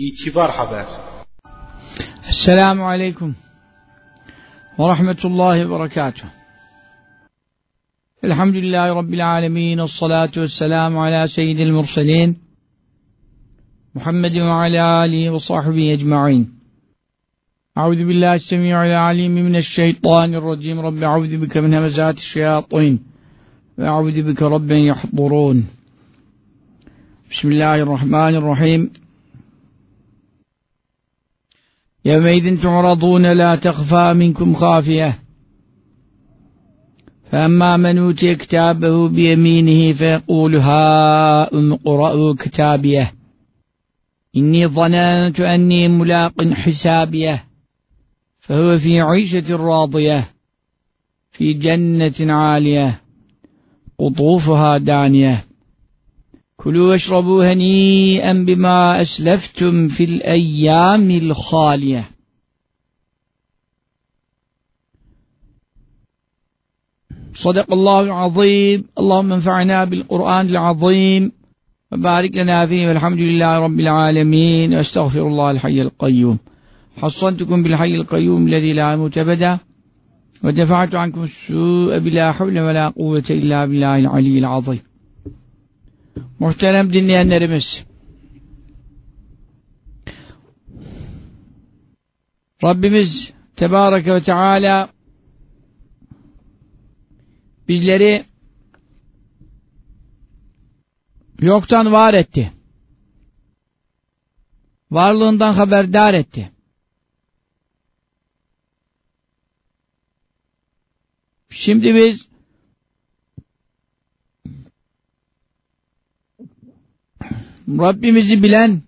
اعتبار حبار السلام عليكم ورحمة الله وبركاته. الحمد لله رب العالمين ala والسلام على سيد المرسلين محمد وعلى آله وصحبه أجمعين. أعوذ بالله السميع العليم من الشيطان الرجيم. رب أعوذ بك من همزات الشياطين وأعوذ بك رب يحضرون. بسم الله الرحمن الرحيم. يومئذ تعرضون لا تخفى منكم خافية. فأما من أوتي كتابه بيمينه فيقول هاؤم اقرءوا كتابيه. إني ظننت أني ملاق حسابيه. فهو في عيشة راضية في جنة عالية قطوفها دانية. كلوا واشربوا هنيئا بما أسلفتم في الأيام الخالية. صدق الله العظيم. اللهم انفعنا بالقرآن العظيم. وبارك لنا فيه. والحمد لله رب العالمين. واستغفر الله الحي القيوم. حصنتكم بالحي القيوم الذي لا يموت أبدا. ودفعت عنكم السوء بلا حول ولا قوة إلا بالله العلي العظيم. Muhterem dinleyenlerimiz, Rabbimiz Tebareke ve Teala bizleri yoktan var etti. Varlığından haberdar etti. Şimdi biz Rabbimizi bilen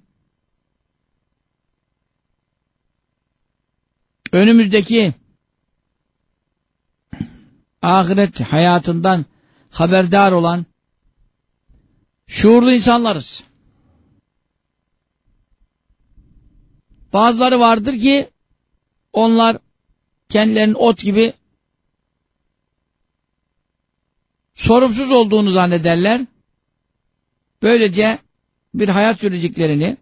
önümüzdeki ahiret hayatından haberdar olan şuurlu insanlarız. Bazıları vardır ki onlar kendilerinin ot gibi sorumsuz olduğunu zannederler. Böylece bir hayat süreceklerini,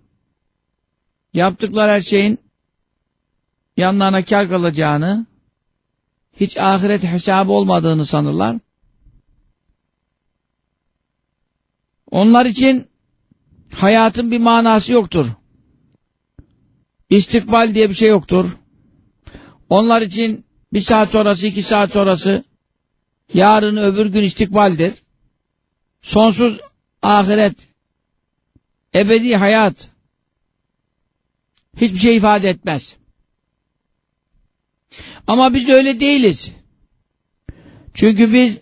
yaptıkları her şeyin yanlarına kar kalacağını, hiç ahiret hesabı olmadığını sanırlar. Onlar için hayatın bir manası yoktur. İstikbal diye bir şey yoktur. Onlar için bir saat sonrası, iki saat sonrası, yarın öbür gün istikbaldir. Sonsuz ahiret ebedi hayat hiçbir şey ifade etmez. Ama biz öyle değiliz. Çünkü biz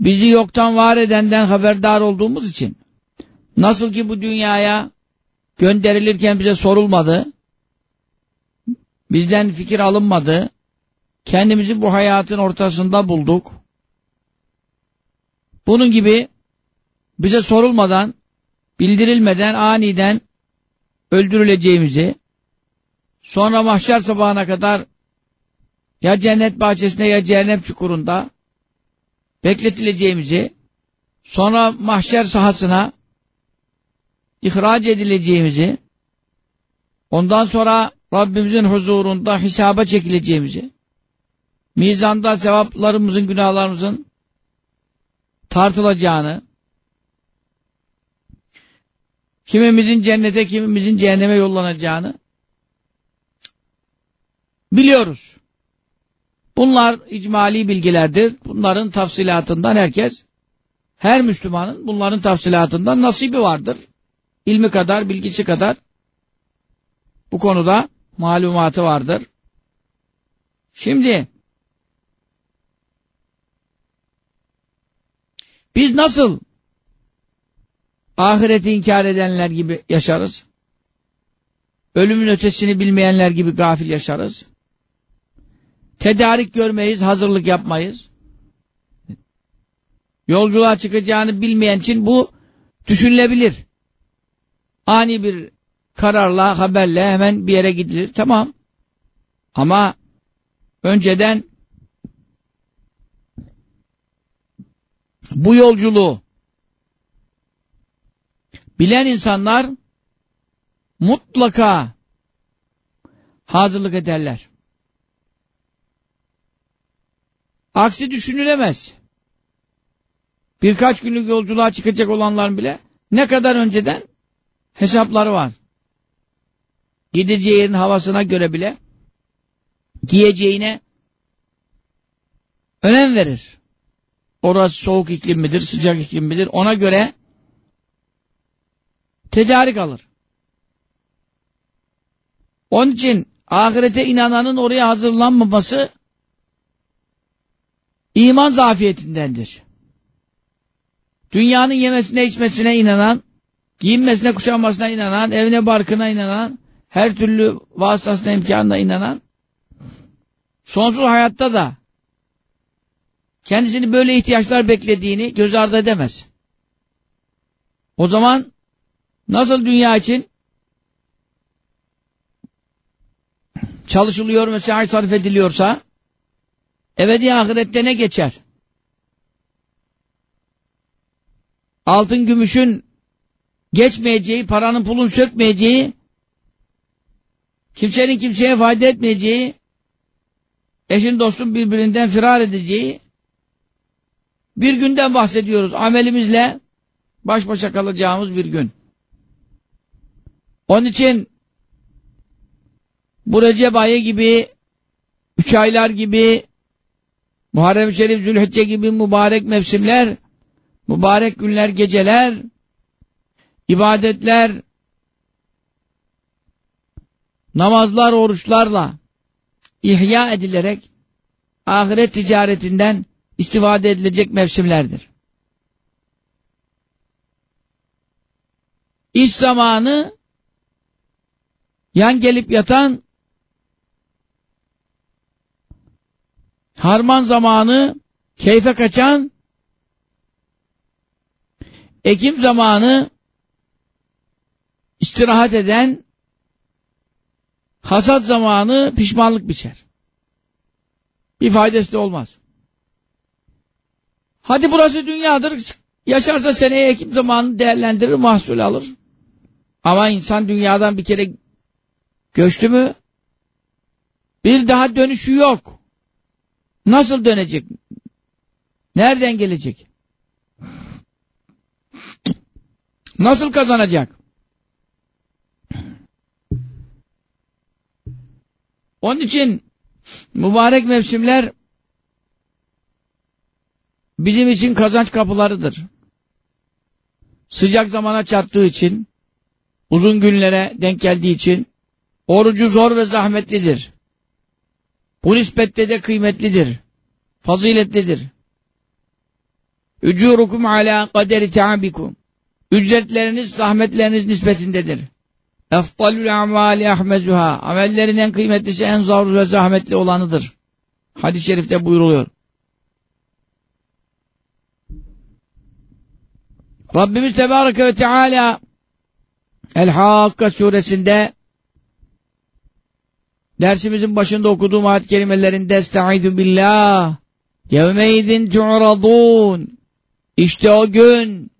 bizi yoktan var edenden haberdar olduğumuz için nasıl ki bu dünyaya gönderilirken bize sorulmadı, bizden fikir alınmadı, kendimizi bu hayatın ortasında bulduk. Bunun gibi bize sorulmadan bildirilmeden aniden öldürüleceğimizi, sonra mahşer sabahına kadar ya cennet bahçesinde ya cehennem çukurunda bekletileceğimizi, sonra mahşer sahasına ihraç edileceğimizi, ondan sonra Rabbimizin huzurunda hesaba çekileceğimizi, mizanda sevaplarımızın, günahlarımızın tartılacağını, kimimizin cennete, kimimizin cehenneme yollanacağını biliyoruz. Bunlar icmali bilgilerdir. Bunların tafsilatından herkes, her Müslümanın bunların tafsilatından nasibi vardır. İlmi kadar, bilgisi kadar bu konuda malumatı vardır. Şimdi biz nasıl ahireti inkar edenler gibi yaşarız. Ölümün ötesini bilmeyenler gibi gafil yaşarız. Tedarik görmeyiz, hazırlık yapmayız. Yolculuğa çıkacağını bilmeyen için bu düşünülebilir. Ani bir kararla, haberle hemen bir yere gidilir. Tamam. Ama önceden bu yolculuğu bilen insanlar mutlaka hazırlık ederler. Aksi düşünülemez. Birkaç günlük yolculuğa çıkacak olanların bile ne kadar önceden hesapları var. Gideceği yerin havasına göre bile giyeceğine önem verir. Orası soğuk iklim midir, sıcak iklim midir? Ona göre tedarik alır. Onun için ahirete inananın oraya hazırlanmaması iman zafiyetindendir. Dünyanın yemesine içmesine inanan, giyinmesine kuşanmasına inanan, evine barkına inanan, her türlü vasıtasına imkanına inanan, sonsuz hayatta da kendisini böyle ihtiyaçlar beklediğini göz ardı edemez. O zaman nasıl dünya için çalışılıyor, mesai sarf ediliyorsa ebedi ahirette ne geçer? Altın gümüşün geçmeyeceği, paranın pulun sökmeyeceği, kimsenin kimseye fayda etmeyeceği, eşin dostun birbirinden firar edeceği bir günden bahsediyoruz. Amelimizle baş başa kalacağımız bir gün. Onun için bu Recep ayı gibi, üç aylar gibi, Muharrem-i Şerif, Zülhicce gibi mübarek mevsimler, mübarek günler, geceler, ibadetler, namazlar, oruçlarla ihya edilerek ahiret ticaretinden istifade edilecek mevsimlerdir. İş zamanı yan gelip yatan harman zamanı keyfe kaçan ekim zamanı istirahat eden hasat zamanı pişmanlık biçer. Bir faydası da olmaz. Hadi burası dünyadır. Yaşarsa seneye ekim zamanı değerlendirir, mahsul alır. Ama insan dünyadan bir kere göçtü mü bir daha dönüşü yok. Nasıl dönecek? Nereden gelecek? Nasıl kazanacak? Onun için mübarek mevsimler bizim için kazanç kapılarıdır. Sıcak zamana çattığı için, uzun günlere denk geldiği için, orucu zor ve zahmetlidir. Bu nispette de kıymetlidir. Faziletlidir. Ücurukum ala kaderi ta'abikum. Ücretleriniz, zahmetleriniz nispetindedir. Eftalül amali ahmezuha. Amellerin en kıymetlisi, en zor ve zahmetli olanıdır. Hadis-i şerifte buyruluyor. Rabbimiz Tebareke ve Teala El-Hakka suresinde dersimizin başında okuduğum ayet kelimelerinde Estaizu billah Yevmeydin tu'radun İşte o gün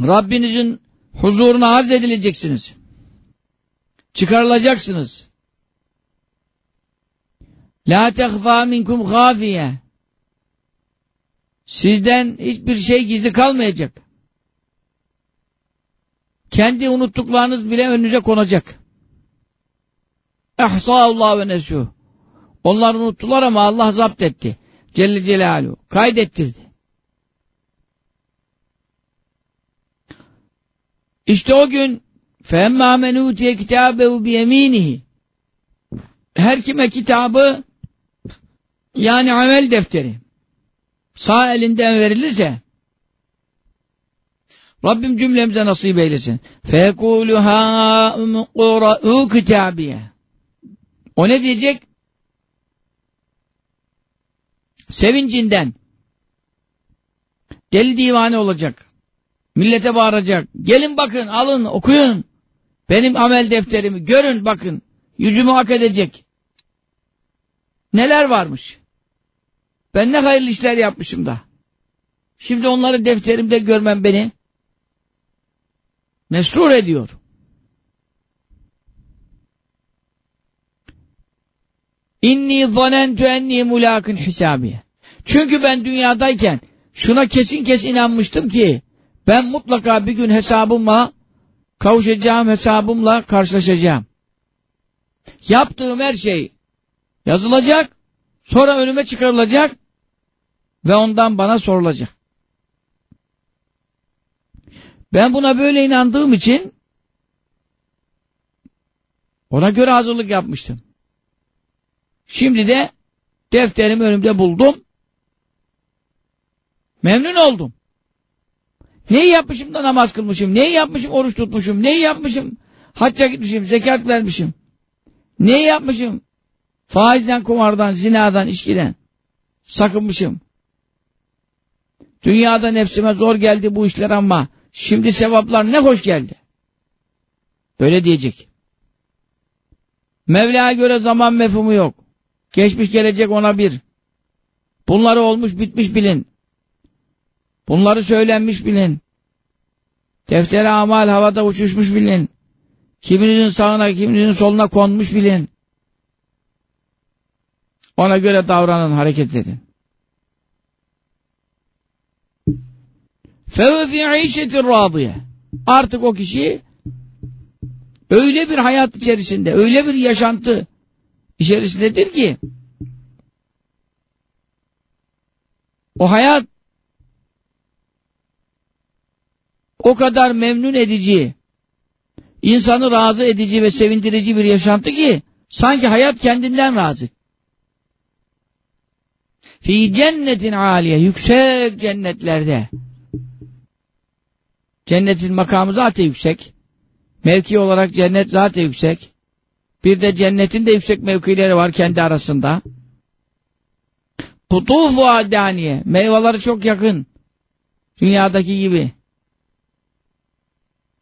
Rabbinizin huzuruna arz edileceksiniz. Çıkarılacaksınız. La tehfâ minkum gâfiye Sizden hiçbir şey gizli kalmayacak Kendi unuttuklarınız bile önünüze konacak. Allah ve nesuh. Onlar unuttular ama Allah zapt etti. Celle Celaluhu. Kaydettirdi. İşte o gün فَاَمَّا مَنْ اُوْتِيَ كِتَابَهُ بِيَم۪ينِهِ Her kime kitabı yani amel defteri sağ elinden verilirse Rabbim cümlemize nasip eylesin. فَيَقُولُ هَا اُمْقُرَءُ كِتَابِيَ O ne diyecek? Sevincinden deli divane olacak. Millete bağıracak. Gelin bakın, alın, okuyun. Benim amel defterimi görün bakın. Yüzümü hak edecek. Neler varmış? Ben ne hayırlı işler yapmışım da. Şimdi onları defterimde görmem beni mesrur ediyor. İnni zanentu enni mulakın hisabiye. Çünkü ben dünyadayken şuna kesin kesin inanmıştım ki ben mutlaka bir gün hesabımla kavuşacağım, hesabımla karşılaşacağım. Yaptığım her şey yazılacak, sonra önüme çıkarılacak ve ondan bana sorulacak. Ben buna böyle inandığım için ona göre hazırlık yapmıştım. Şimdi de defterimi önümde buldum. Memnun oldum. Neyi yapmışım da namaz kılmışım? Neyi yapmışım oruç tutmuşum? Neyi yapmışım hacca gitmişim, zekat vermişim? Neyi yapmışım? Faizden, kumardan, zinadan, içkiden sakınmışım. Dünyada nefsime zor geldi bu işler ama şimdi sevaplar ne hoş geldi. Böyle diyecek. Mevla'ya göre zaman mefhumu yok. Geçmiş gelecek ona bir. Bunları olmuş bitmiş bilin. Bunları söylenmiş bilin. Deftere amal havada uçuşmuş bilin. Kiminizin sağına kiminizin soluna konmuş bilin. Ona göre davranın, hareket edin. فَوَ فِي عِيشَةٍ رَاضِيَ Artık o kişi öyle bir hayat içerisinde, öyle bir yaşantı içerisindedir ki o hayat o kadar memnun edici, insanı razı edici ve sevindirici bir yaşantı ki sanki hayat kendinden razı. Fi cennetin aliye, yüksek cennetlerde. Cennetin makamı zaten yüksek. Mevki olarak cennet zaten yüksek. Bir de cennetin de yüksek mevkileri var kendi arasında. Kutufu adaniye. Meyveleri çok yakın. Dünyadaki gibi.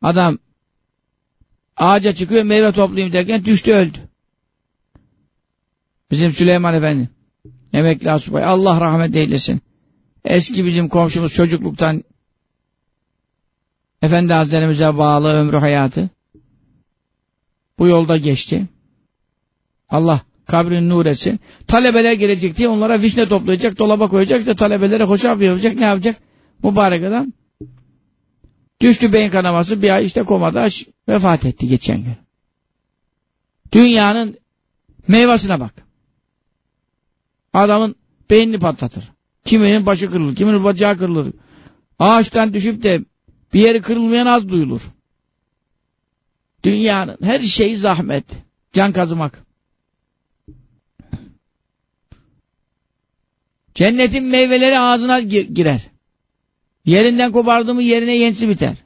Adam ağaca çıkıyor meyve toplayayım derken düştü öldü. Bizim Süleyman Efendi. Emekli asubay. Allah rahmet eylesin. Eski bizim komşumuz çocukluktan Efendi Hazretlerimize bağlı ömrü hayatı. Bu yolda geçti. Allah kabrini nur etsin. Talebeler gelecek diye onlara vişne toplayacak, dolaba koyacak da talebelere hoşaf yapacak. Ne yapacak? Mübarek adam. Düştü beyin kanaması bir ay işte komada vefat etti geçen gün. Dünyanın meyvasına bak. Adamın beynini patlatır. Kiminin başı kırılır, kiminin bacağı kırılır. Ağaçtan düşüp de bir yeri kırılmayan az duyulur. Dünyanın her şeyi zahmet. Can kazımak. Cennetin meyveleri ağzına girer. Yerinden kopardı mı yerine yenisi biter.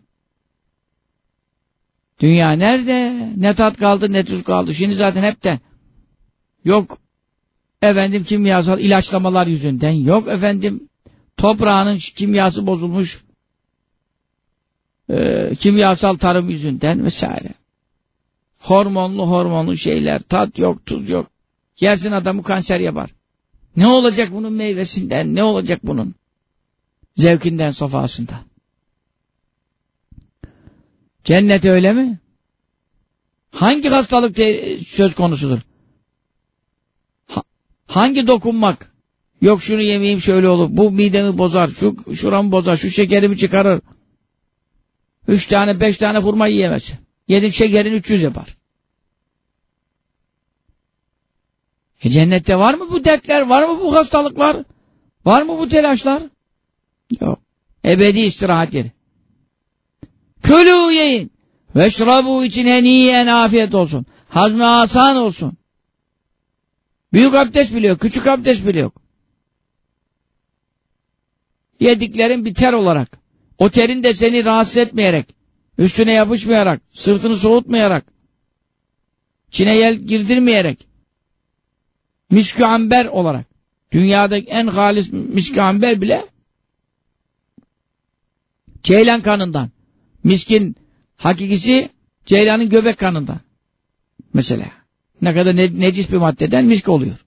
Dünya nerede? Ne tat kaldı ne tuz kaldı. Şimdi zaten hepten yok efendim kimyasal ilaçlamalar yüzünden yok efendim toprağının kimyası bozulmuş e, kimyasal tarım yüzünden vesaire. Hormonlu hormonlu şeyler tat yok tuz yok. Yersin adamı kanser yapar. Ne olacak bunun meyvesinden ne olacak bunun? Zevkinden sofasında. Cennet öyle mi? Hangi hastalık söz konusudur? Ha, hangi dokunmak? Yok şunu yemeyeyim şöyle olur. Bu midemi bozar. Şu şuramı bozar. Şu şekerimi çıkarır. Üç tane beş tane hurma yiyemezsin. Yedin şekerin 300 yapar. E cennette var mı bu dertler? Var mı bu hastalıklar? Var mı bu telaşlar? Yok. Ebedi istirahat yeri. Külü yiyin. Veşrabu için en iyi en afiyet olsun. Hazme asan olsun. Büyük abdest bile yok. Küçük abdest bile yok. Yediklerin biter olarak. O terin de seni rahatsız etmeyerek, üstüne yapışmayarak, sırtını soğutmayarak, çine yel girdirmeyerek, miskü amber olarak, dünyadaki en halis miskü amber bile, ceylan kanından, miskin hakikisi ceylanın göbek kanından. Mesela. Ne kadar ne, necis bir maddeden misk oluyor.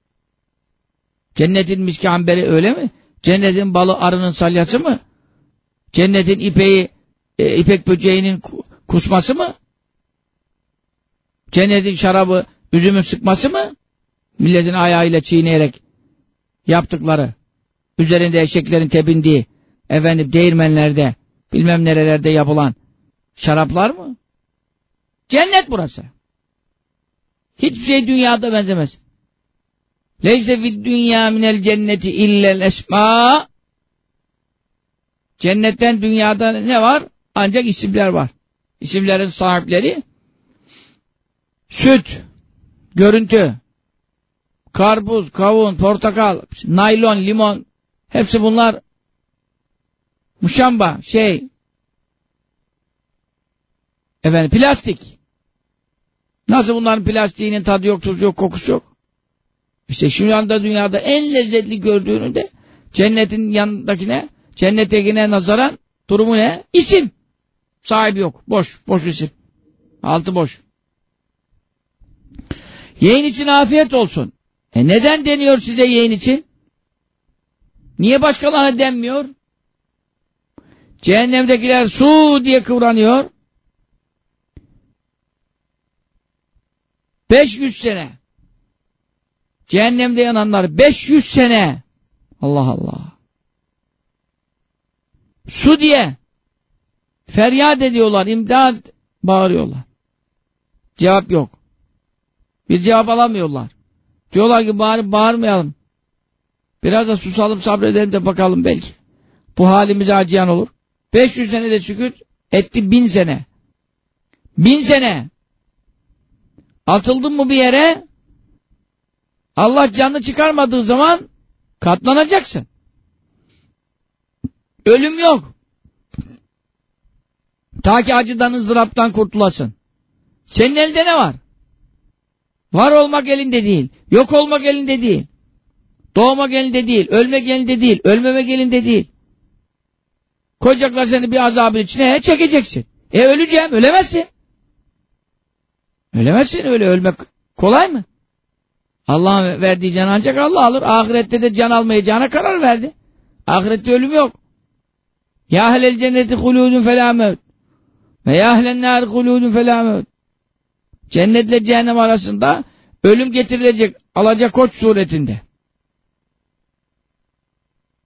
Cennetin miski amberi öyle mi? Cennetin balı arının salyası mı? Cennetin ipeği, e, ipek böceğinin kusması mı? Cennetin şarabı üzümün sıkması mı? Milletin ayağıyla çiğneyerek yaptıkları, üzerinde eşeklerin tebindiği, efendim değirmenlerde, bilmem nerelerde yapılan şaraplar mı? Cennet burası. Hiçbir şey dünyada benzemez. Leyse fid dünya minel cenneti illel esma. Cennetten dünyada ne var? Ancak isimler var. İsimlerin sahipleri süt, görüntü, karpuz, kavun, portakal, naylon, limon hepsi bunlar muşamba, şey efendim plastik. Nasıl bunların plastiğinin tadı yok, tuzu yok, kokusu yok? İşte şu anda dünyada en lezzetli gördüğünü de cennetin yanındakine, cennettekine nazaran durumu ne? İsim. Sahibi yok. Boş. Boş isim. Altı boş. Yeğen için afiyet olsun. E neden deniyor size yeğen için? Niye başkalarına denmiyor? Cehennemdekiler su diye kıvranıyor. 500 sene. Cehennemde yananlar 500 sene. Allah Allah. Su diye feryat ediyorlar, imdad bağırıyorlar. Cevap yok. Bir cevap alamıyorlar. Diyorlar ki bari bağırmayalım. Biraz da susalım sabredelim de bakalım belki. Bu halimize acıyan olur. 500 sene de şükür etti bin sene. Bin sene. Atıldın mı bir yere Allah canını çıkarmadığı zaman katlanacaksın. Ölüm yok. Ta ki acıdan ızdıraptan kurtulasın. Senin elinde ne var? Var olmak elinde değil. Yok olmak elinde değil. Doğmak elinde değil. Ölmek elinde değil. Ölmemek elinde değil. Koyacaklar seni bir azabın içine he, çekeceksin. E öleceğim. Ölemezsin. Ölemezsin öyle ölmek kolay mı? Allah'ın verdiği can ancak Allah alır. Ahirette de can almayacağına karar verdi. Ahirette ölüm yok. Ya ehlel cenneti hulûdun felâ. Ve ya ehlen nâri hulûdun felâ. Cennetle cehennem arasında ölüm getirilecek alacak koç suretinde.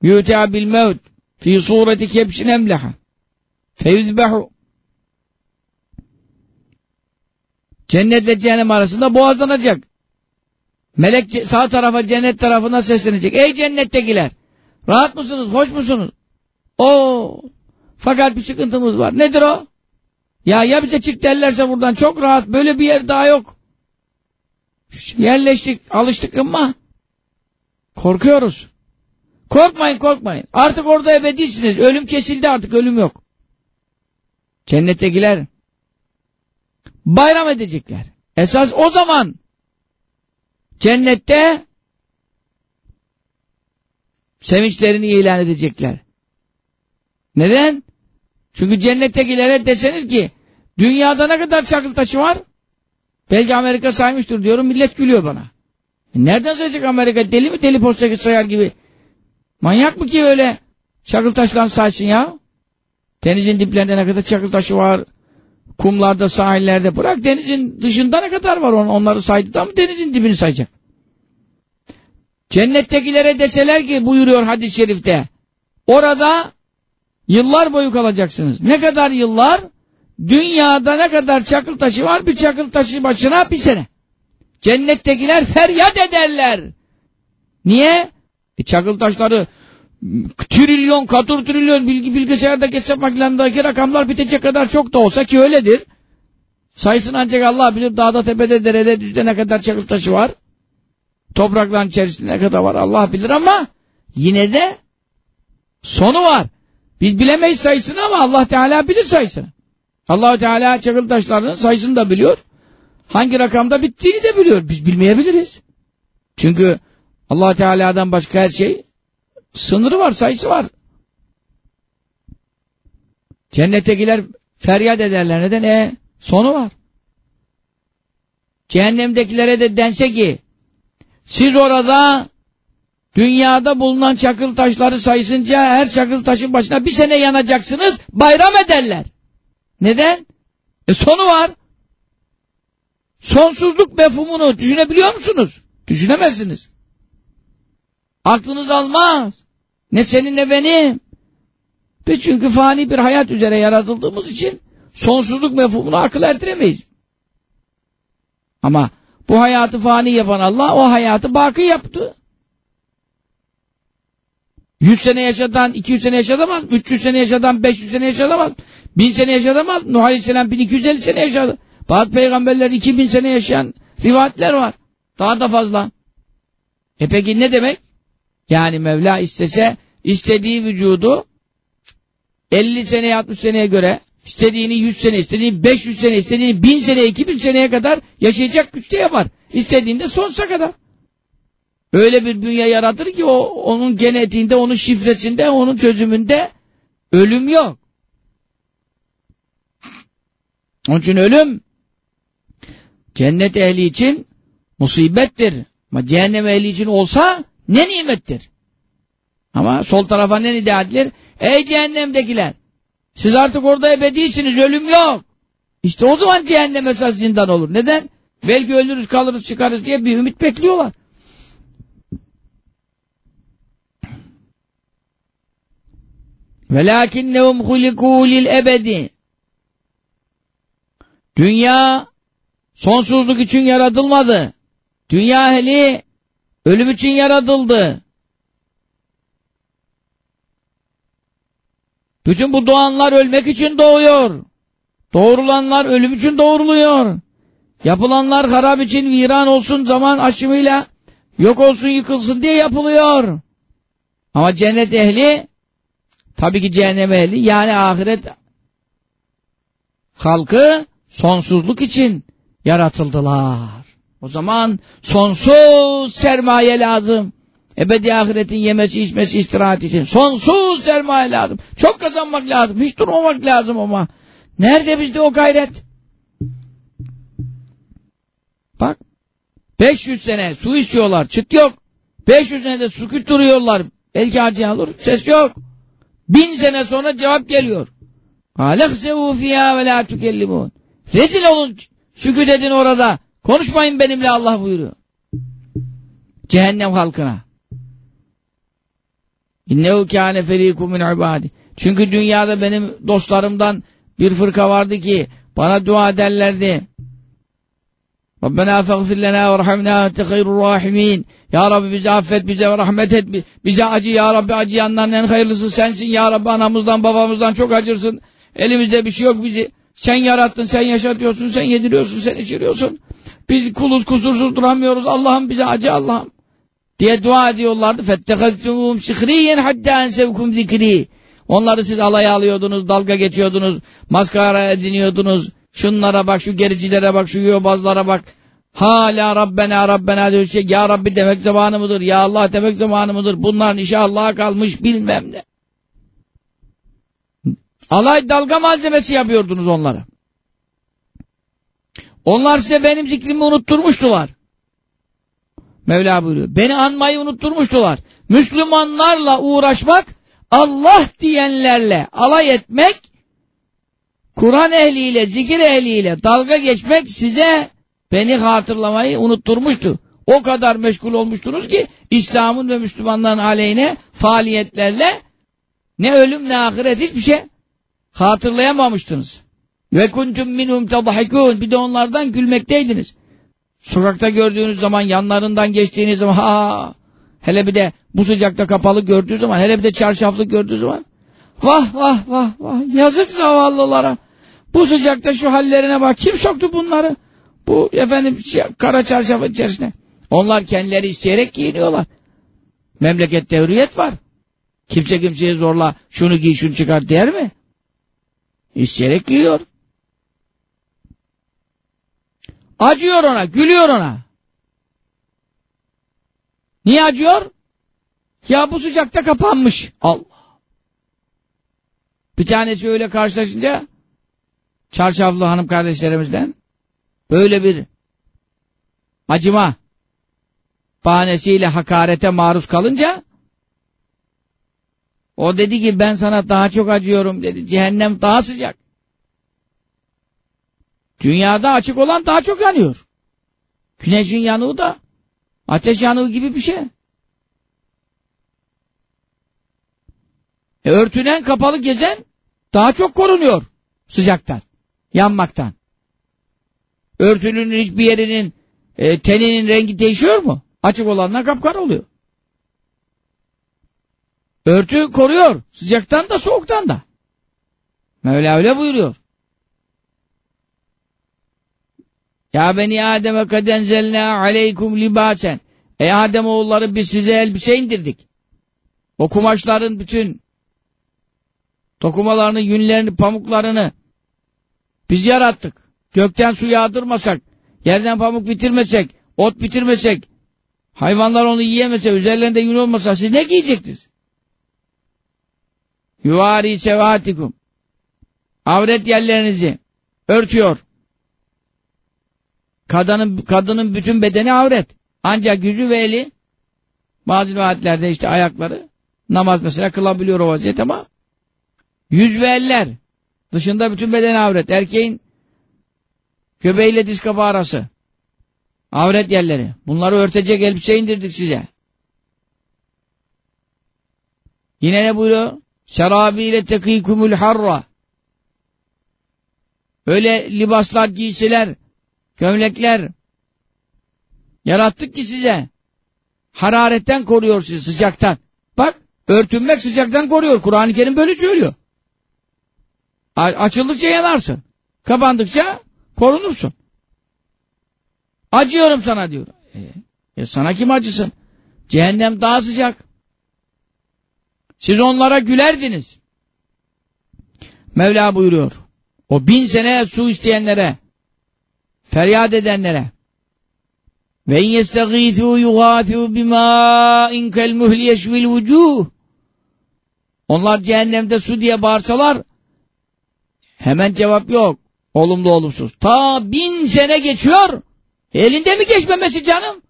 Yüte'a bil mevt fi sureti kebşin emleha feyüzbehu cennetle cehennem arasında boğazlanacak. Melek sağ tarafa cennet tarafına seslenecek. Ey cennettekiler! Rahat mısınız? Hoş musunuz? O fakat bir sıkıntımız var. Nedir o? Ya ya bize çık derlerse buradan çok rahat. Böyle bir yer daha yok. Yerleştik, alıştık ama korkuyoruz. Korkmayın, korkmayın. Artık orada ebedisiniz. Ölüm kesildi artık, ölüm yok. Cennettekiler bayram edecekler. Esas o zaman cennette sevinçlerini ilan edecekler. Neden? Çünkü cennettekilere deseniz ki dünyada ne kadar çakıl taşı var? Belki Amerika saymıştır diyorum millet gülüyor bana. E nereden sayacak Amerika? Deli mi deli postacı sayar gibi? Manyak mı ki öyle çakıl taşlarını saysın ya? Denizin diplerinde ne kadar çakıl taşı var? Kumlarda, sahillerde bırak denizin dışında ne kadar var onları saydı da mı denizin dibini sayacak? Cennettekilere deseler ki buyuruyor hadis-i şerifte orada Yıllar boyu kalacaksınız. Ne kadar yıllar? Dünyada ne kadar çakıl taşı var? Bir çakıl taşı başına bir sene. Cennettekiler feryat ederler. Niye? E çakıl taşları trilyon, katır trilyon bilgi bilgisayarda hesap makinelerindeki rakamlar bitecek kadar çok da olsa ki öyledir. Sayısını ancak Allah bilir. Dağda, tepede, derede, düzde ne kadar çakıl taşı var. Toprakların içerisinde ne kadar var Allah bilir ama yine de sonu var. Biz bilemeyiz sayısını ama Allah Teala bilir sayısını. allah Teala çakıl taşlarının sayısını da biliyor. Hangi rakamda bittiğini de biliyor. Biz bilmeyebiliriz. Çünkü allah Teala'dan başka her şey sınırı var, sayısı var. Cennettekiler feryat ederler. Neden? E, sonu var. Cehennemdekilere de dense ki siz orada Dünyada bulunan çakıl taşları sayısınca her çakıl taşın başına bir sene yanacaksınız, bayram ederler. Neden? E sonu var. Sonsuzluk mefhumunu düşünebiliyor musunuz? Düşünemezsiniz. Aklınız almaz. Ne senin ne benim. Biz çünkü fani bir hayat üzere yaratıldığımız için sonsuzluk mefhumunu akıl erdiremeyiz. Ama bu hayatı fani yapan Allah o hayatı baki yaptı. 100 sene yaşadan 200 sene yaşadamaz. 300 sene yaşadan 500 sene yaşadamaz. 1000 sene yaşadamaz. Nuh Aleyhisselam 1250 sene yaşadı. Bazı peygamberler 2000 sene yaşayan rivayetler var. Daha da fazla. E peki ne demek? Yani Mevla istese istediği vücudu 50 seneye 60 seneye göre istediğini 100 sene, istediğini 500 sene, istediğini 1000 sene, 2000 seneye kadar yaşayacak güçte yapar. İstediğinde sonsuza kadar. Öyle bir dünya yaratır ki o onun genetiğinde, onun şifresinde, onun çözümünde ölüm yok. Onun için ölüm cennet ehli için musibettir. Ama cehennem ehli için olsa ne nimettir. Ama sol tarafa ne nida edilir? Ey cehennemdekiler! Siz artık orada ebedisiniz, ölüm yok. İşte o zaman cehennem esas zindan olur. Neden? Belki ölürüz, kalırız, çıkarız diye bir ümit bekliyorlar. Velakinnehum hulikû lil ebedi. Dünya sonsuzluk için yaratılmadı. Dünya ehli ölüm için yaratıldı. Bütün bu doğanlar ölmek için doğuyor. Doğrulanlar ölüm için doğruluyor. Yapılanlar harap için viran olsun zaman aşımıyla yok olsun yıkılsın diye yapılıyor. Ama cennet ehli tabii ki cehennem ehli yani ahiret halkı sonsuzluk için yaratıldılar. O zaman sonsuz sermaye lazım. Ebedi ahiretin yemesi, içmesi, istirahat için. Sonsuz sermaye lazım. Çok kazanmak lazım. Hiç durmamak lazım ama. Nerede bizde o gayret? Bak. 500 sene su içiyorlar. Çıt yok. 500 senede sükut duruyorlar. Belki acı alır. Ses yok. Bin sene sonra cevap geliyor. Aleksevu fiyâ ve lâ tükellimûn. Rezil olun. Sükut edin orada. Konuşmayın benimle Allah buyuruyor. Cehennem halkına. İnnehu kâne ferîkum min ibâdi. Çünkü dünyada benim dostlarımdan bir fırka vardı ki bana dua ederlerdi. Rabbena feğfir lena ve rahmena ente hayrul rahimin. Ya Rabbi bizi affet, bize ve rahmet et. Bize acı ya Rabbi acıyanların en hayırlısı sensin ya Rabbi. Anamızdan babamızdan çok acırsın. Elimizde bir şey yok bizi. Sen yarattın, sen yaşatıyorsun, sen yediriyorsun, sen içiriyorsun. Biz kuluz kusursuz duramıyoruz. Allah'ım bize acı Allah'ım. Diye dua ediyorlardı. Fettehaztumum şihriyen hatta ensevkum zikri. Onları siz alaya alıyordunuz, dalga geçiyordunuz, maskara ediniyordunuz, Şunlara bak, şu gericilere bak, şu yobazlara bak. Hala Rabbena Rabbena diyor şey, Ya Rabbi demek zamanı mıdır? Ya Allah demek zamanı mıdır? Bunların işi Allah'a kalmış bilmem ne. Alay dalga malzemesi yapıyordunuz onlara. Onlar size benim zikrimi unutturmuştular. Mevla buyuruyor. Beni anmayı unutturmuştular. Müslümanlarla uğraşmak, Allah diyenlerle alay etmek, Kur'an ehliyle, zikir ehliyle dalga geçmek size beni hatırlamayı unutturmuştu. O kadar meşgul olmuştunuz ki İslam'ın ve Müslümanların aleyhine faaliyetlerle ne ölüm ne ahiret hiçbir şey hatırlayamamıştınız. Ve kuntum minhum tadhakun bir de onlardan gülmekteydiniz. Sokakta gördüğünüz zaman, yanlarından geçtiğiniz zaman ha hele bir de bu sıcakta kapalı gördüğü zaman, hele bir de çarşaflı gördüğü zaman vah vah vah vah yazık zavallılara. Bu sıcakta şu hallerine bak. Kim soktu bunları? Bu efendim kara çarşaf içerisine. Onlar kendileri isteyerek giyiniyorlar. Memlekette hürriyet var. Kimse kimseye zorla şunu giy şunu çıkar der mi? İsteyerek giyiyor. Acıyor ona, gülüyor ona. Niye acıyor? Ya bu sıcakta kapanmış. Allah. Bir tanesi öyle karşılaşınca çarşaflı hanım kardeşlerimizden böyle bir acıma bahanesiyle hakarete maruz kalınca o dedi ki ben sana daha çok acıyorum dedi. Cehennem daha sıcak. Dünyada açık olan daha çok yanıyor. Güneşin yanığı da ateş yanığı gibi bir şey. E, örtünen kapalı gezen daha çok korunuyor sıcaktan, yanmaktan. Örtünün hiçbir yerinin e, teninin rengi değişiyor mu? Açık olanlar kapkara oluyor. Örtü koruyor. Sıcaktan da soğuktan da. Mevla öyle buyuruyor. Ya beni Adem'e kad enzelna aleykum libasen. Ey Adem oğulları biz size elbise indirdik. O kumaşların bütün dokumalarını, yünlerini, pamuklarını biz yarattık. Gökten su yağdırmasak, yerden pamuk bitirmesek, ot bitirmesek, hayvanlar onu yiyemese, üzerlerinde yün olmasa siz ne giyecektiniz? Yuvari sevatikum. Avret yerlerinizi örtüyor. Kadının, kadının bütün bedeni avret. Ancak yüzü ve eli bazı rivayetlerde işte ayakları namaz mesela kılabiliyor o vaziyet ama yüz ve eller dışında bütün bedeni avret. Erkeğin göbeğiyle diz kapağı arası avret yerleri. Bunları örtecek elbise indirdik size. Yine ne buyuruyor? Şerabiyle tekikumul harra. Öyle libaslar, giysiler, gömlekler yarattık ki size. Hararetten koruyor sizi, sıcaktan. Bak, örtünmek sıcaktan koruyor. Kur'an-ı Kerim böyle söylüyor. Açıldıkça yanarsın. Kapandıkça korunursun. Acıyorum sana diyor. E, e sana kim acısın? Cehennem daha sıcak. Siz onlara gülerdiniz. Mevla buyuruyor. O bin sene su isteyenlere, feryat edenlere ve in yestegîthû yugâthû bimâin kel muhli yeşvil vücûh onlar cehennemde su diye bağırsalar hemen cevap yok. Olumlu olumsuz. Ta bin sene geçiyor. Elinde mi geçmemesi canım?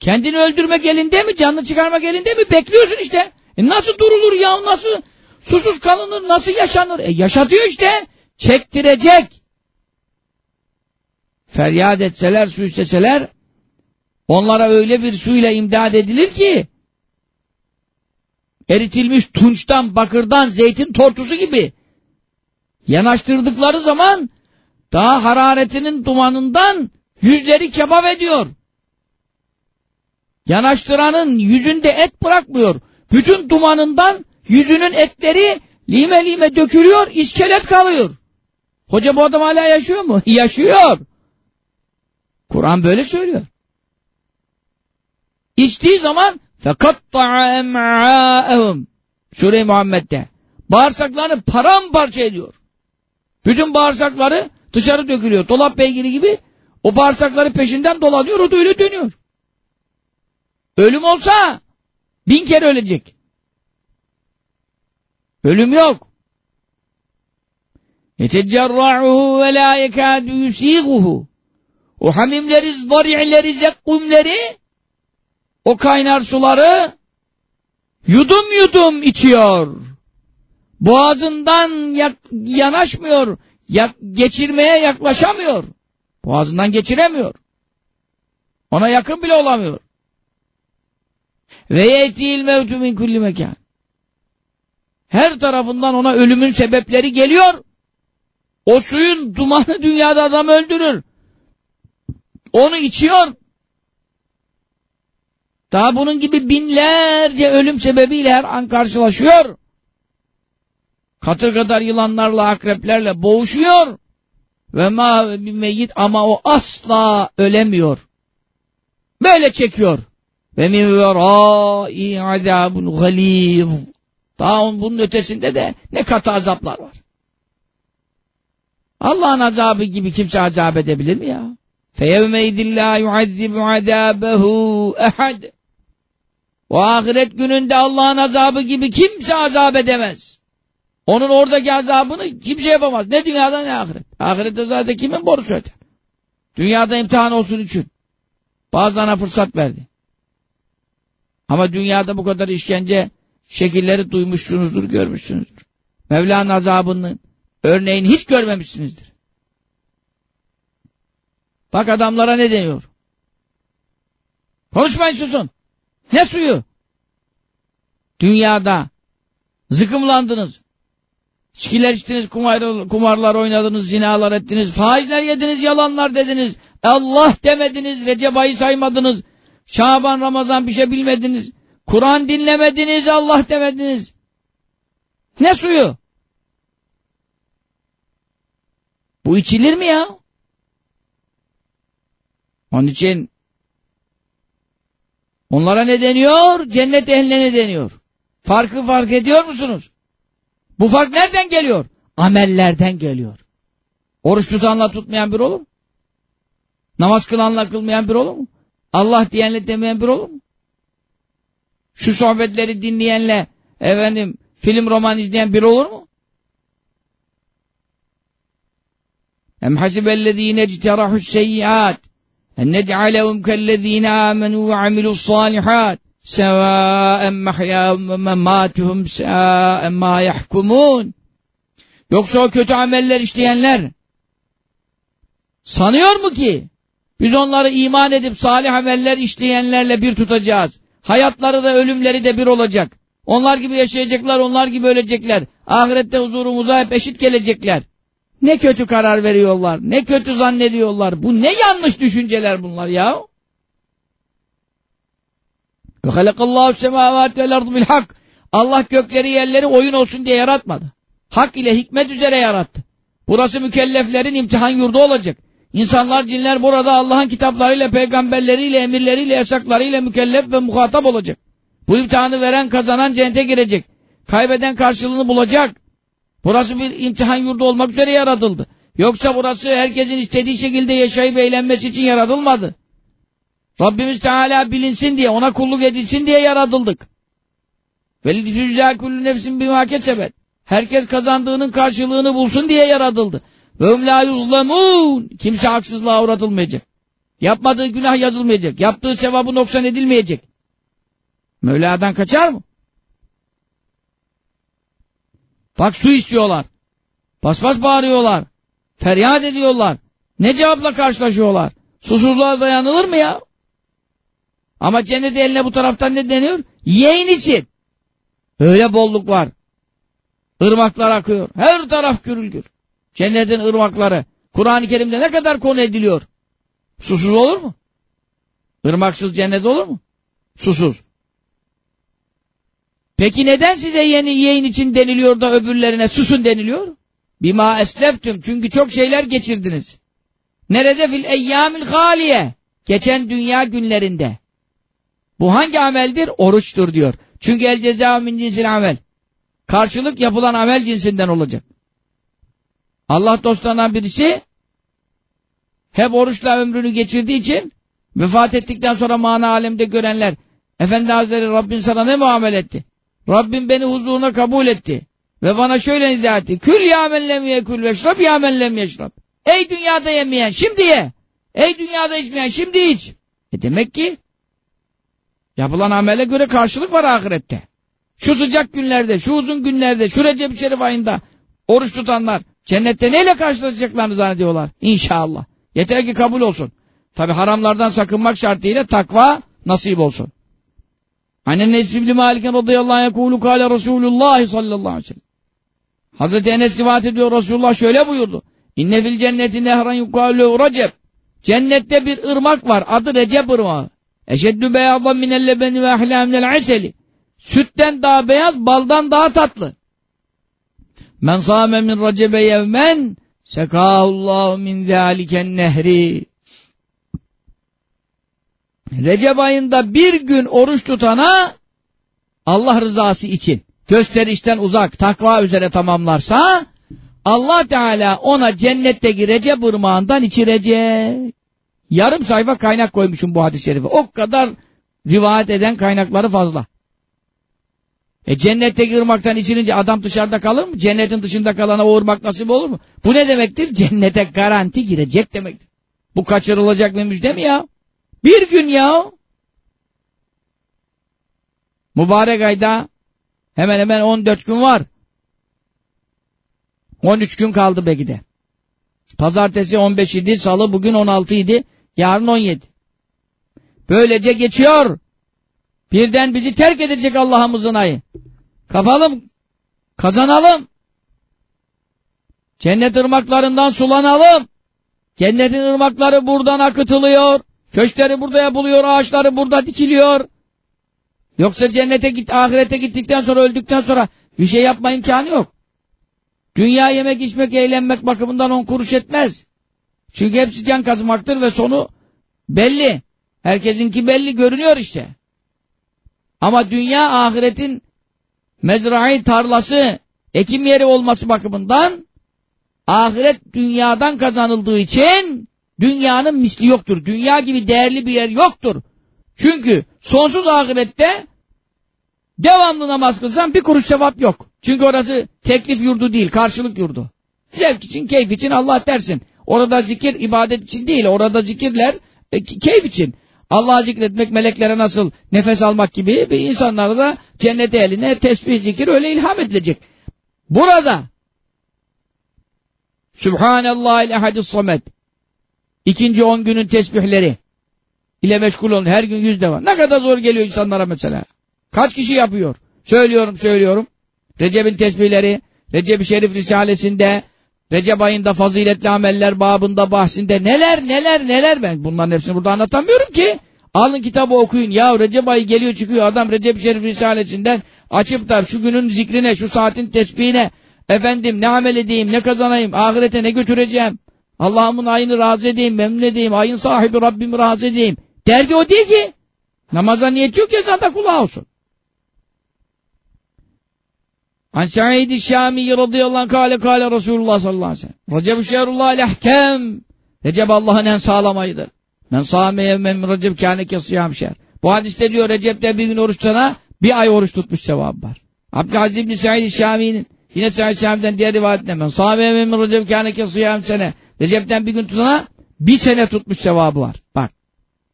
Kendini öldürmek elinde mi? Canını çıkarmak elinde mi? Bekliyorsun işte. E nasıl durulur ya? Nasıl susuz kalınır? Nasıl yaşanır? E yaşatıyor işte. Çektirecek. Feryat etseler, su isteseler onlara öyle bir suyla imdad edilir ki eritilmiş tunçtan, bakırdan, zeytin tortusu gibi yanaştırdıkları zaman daha hararetinin dumanından yüzleri kebap ediyor. Yanaştıranın yüzünde et bırakmıyor. Bütün dumanından yüzünün etleri lime lime dökülüyor, iskelet kalıyor. Hoca bu adam hala yaşıyor mu? yaşıyor. Kur'an böyle söylüyor. İçtiği zaman فَقَطَّعَ اَمْعَاءَهُمْ Sure-i Muhammed'de bağırsaklarını paramparça ediyor. Bütün bağırsakları dışarı dökülüyor. Dolap beygiri gibi o bağırsakları peşinden dolanıyor, o da öyle dönüyor. Ölüm olsa bin kere ölecek. Ölüm yok. يَتَجَرَّعُهُ وَلَا يَكَادُ يُس۪يغُهُ O hamimleri, zari'leri, zekkumleri, o kaynar suları yudum yudum içiyor. Boğazından yanaşmıyor, geçirmeye yaklaşamıyor. Boğazından geçiremiyor. Ona yakın bile olamıyor. Ve yetil mevtu min kulli mekan. Her tarafından ona ölümün sebepleri geliyor. O suyun dumanı dünyada adam öldürür. Onu içiyor. Daha bunun gibi binlerce ölüm sebebiyle her an karşılaşıyor. Katır kadar yılanlarla, akreplerle boğuşuyor. Ve ma bir meyyit ama o asla ölemiyor. Böyle çekiyor. Ve min verai azabun galiz. Daha on bunun ötesinde de ne katı azaplar var. Allah'ın azabı gibi kimse azap edebilir mi ya? فَيَوْمَيْدٍ لَا يُعَذِّبُ عَذَابَهُ اَحَدٍ O ahiret gününde Allah'ın azabı gibi kimse azap edemez. Onun oradaki azabını kimse yapamaz. Ne dünyada ne ahiret. Ahirette zaten kimin borusu öder? Dünyada imtihan olsun için. Bazılarına fırsat verdi. Ama dünyada bu kadar işkence şekilleri duymuşsunuzdur, görmüşsünüzdür. Mevla'nın azabının örneğini hiç görmemişsinizdir. Bak adamlara ne deniyor? Konuşmayın susun. Ne suyu? Dünyada zıkımlandınız. İçkiler içtiniz, kumar, kumarlar oynadınız, zinalar ettiniz, faizler yediniz, yalanlar dediniz. Allah demediniz, Recep ayı saymadınız. Şaban, Ramazan bir şey bilmediniz. Kur'an dinlemediniz, Allah demediniz. Ne suyu? Bu içilir mi ya? Onun için onlara ne deniyor? Cennet ehline ne deniyor? Farkı fark ediyor musunuz? Bu fark nereden geliyor? Amellerden geliyor. Oruç tutanla tutmayan bir olur mu? Namaz kılanla kılmayan bir olur mu? Allah diyenle demeyen bir olur mu? Şu sohbetleri dinleyenle efendim film roman izleyen bir olur mu? Em hasibellezine ecterahu's seyyiat en nec'alehum kellezine amenu ve amilus salihat sevâen mehyâhum ve memâtuhum sâen mâ Yoksa o kötü ameller işleyenler sanıyor mu ki biz onları iman edip salih ameller işleyenlerle bir tutacağız. Hayatları da ölümleri de bir olacak. Onlar gibi yaşayacaklar, onlar gibi ölecekler. Ahirette huzurumuza hep eşit gelecekler. Ne kötü karar veriyorlar, ne kötü zannediyorlar. Bu ne yanlış düşünceler bunlar ya. Ve halakallahu semavati vel. Allah gökleri yerleri oyun olsun diye yaratmadı. Hak ile hikmet üzere yarattı. Burası mükelleflerin imtihan yurdu olacak. İnsanlar, cinler burada Allah'ın kitaplarıyla, peygamberleriyle, emirleriyle, yasaklarıyla mükellef ve muhatap olacak. Bu imtihanı veren, kazanan cennete girecek. Kaybeden karşılığını bulacak. Burası bir imtihan yurdu olmak üzere yaratıldı. Yoksa burası herkesin istediği şekilde yaşayıp eğlenmesi için yaratılmadı. Rabbimiz Teala bilinsin diye, ona kulluk edilsin diye yaratıldık. Velidüzâ kullu nefsin bimâ kesebet. Herkes kazandığının karşılığını bulsun diye yaratıldı. Ve hum. Kimse haksızlığa uğratılmayacak. Yapmadığı günah yazılmayacak. Yaptığı sevabı noksan edilmeyecek. Mevla'dan kaçar mı? Bak su istiyorlar. Paspas bağırıyorlar. Feryat ediyorlar. Ne cevapla karşılaşıyorlar? Susuzluğa dayanılır mı ya? Ama cennet eline bu taraftan ne deniyor? Yiyin için. Öyle bolluk var. Irmaklar akıyor. Her taraf gürül gür. Cennetin ırmakları. Kur'an-ı Kerim'de ne kadar konu ediliyor? Susuz olur mu? Irmaksız cennet olur mu? Susuz. Peki neden size yeni yiyin için deniliyor da öbürlerine susun deniliyor? Bima esleftüm. Çünkü çok şeyler geçirdiniz. Nerede fil eyyamil haliye? Geçen dünya günlerinde. Bu hangi ameldir? Oruçtur diyor. Çünkü el ceza min cinsil amel. Karşılık yapılan amel cinsinden olacak. Allah dostlarından birisi hep oruçla ömrünü geçirdiği için vefat ettikten sonra mana alemde görenler Efendi Hazretleri Rabbin sana ne muamele etti? Rabbim beni huzuruna kabul etti. Ve bana şöyle nida etti. Kül ya men lem yekül veşrab ya men yeşrab. Ey dünyada yemeyen şimdi ye. Ey dünyada içmeyen şimdi iç. E demek ki yapılan amele göre karşılık var ahirette. Şu sıcak günlerde, şu uzun günlerde, şu Recep-i Şerif ayında oruç tutanlar cennette neyle karşılaşacaklarını zannediyorlar. İnşallah. Yeter ki kabul olsun. Tabi haramlardan sakınmak şartıyla takva nasip olsun. Annen Enes İbni Malik'in radıyallahu anh yekulu kâle Resulullah sallallahu aleyhi ve sellem. Hazreti Enes rivayet ediyor Resulullah şöyle buyurdu. İnne fil cenneti nehran yukâlu recep. Cennette bir ırmak var. Adı Recep ırmağı. Eşeddü beyazdan minellebeni ve ahlâminel aseli. Sütten daha beyaz, baldan daha tatlı. Men sâme min recebe yevmen sekâhullâhu min zâliken nehri. Recep ayında bir gün oruç tutana Allah rızası için gösterişten uzak takva üzere tamamlarsa Allah Teala ona cennetteki Recep ırmağından içirecek. Yarım sayfa kaynak koymuşum bu hadis-i şerife. O kadar rivayet eden kaynakları fazla. E cennetteki ırmaktan içilince adam dışarıda kalır mı? Cennetin dışında kalana o ırmak nasip olur mu? Bu ne demektir? Cennete garanti girecek demektir. Bu kaçırılacak bir müjde mi ya? Bir gün ya. Mübarek ayda hemen hemen 14 gün var. 13 gün kaldı belki de. Pazartesi 15 idi, salı bugün 16 idi, yarın 17. Böylece geçiyor. Birden bizi terk edecek Allah'ımızın ayı. Kapalım, kazanalım. Cennet ırmaklarından sulanalım. Cennetin ırmakları buradan akıtılıyor. Köşkleri burada yapılıyor, ağaçları burada dikiliyor. Yoksa cennete git, ahirete gittikten sonra, öldükten sonra bir şey yapma imkanı yok. Dünya yemek, içmek, eğlenmek bakımından on kuruş etmez. Çünkü hepsi can kazmaktır ve sonu belli. Herkesinki belli görünüyor işte. Ama dünya ahiretin mezrai tarlası, ekim yeri olması bakımından ahiret dünyadan kazanıldığı için dünyanın misli yoktur. Dünya gibi değerli bir yer yoktur. Çünkü sonsuz ahirette devamlı namaz kılsan bir kuruş sevap yok. Çünkü orası teklif yurdu değil, karşılık yurdu. Zevk için, keyif için Allah dersin. Orada zikir ibadet için değil, orada zikirler e, keyif için. Allah'ı zikretmek meleklere nasıl nefes almak gibi bir insanlara da cennete eline tesbih zikir öyle ilham edilecek. Burada Sübhanallah ile hadis samet ikinci on günün tesbihleri ile meşgul olun. Her gün yüz defa. Ne kadar zor geliyor insanlara mesela. Kaç kişi yapıyor? Söylüyorum söylüyorum. Recep'in tesbihleri, Recep-i Şerif Risalesi'nde, Recep ayında faziletli ameller babında bahsinde neler neler neler ben bunların hepsini burada anlatamıyorum ki. Alın kitabı okuyun. Ya Recep ayı geliyor çıkıyor adam Recep-i Şerif Risalesi'nden açıp da şu günün zikrine, şu saatin tesbihine efendim ne amel edeyim, ne kazanayım, ahirete ne götüreceğim, Allah'ımın ayını razı edeyim, memnun edeyim, ayın sahibi Rabbimi razı edeyim. Derdi o değil ki. Namaza niyet yok ya zaten kulağı olsun. An Sa'id-i Şami radıyallahu anh kâle kâle Resulullah sallallahu aleyhi ve sellem. Recep-i lehkem. Recep Allah'ın en sağlam ayıdır. Men sâme yevmen recep kâne kesiyam şer. Bu hadiste diyor Recep'te bir gün oruç tutana bir ay oruç tutmuş sevabı var. Abdülaziz ibn Sa'id-i Şami'nin yine Sa'id-i Şami'den diğer rivayetinde men sâme yevmen recep kâne kesiyam sene. Recep'ten bir gün tutana bir sene tutmuş sevabı var. Bak.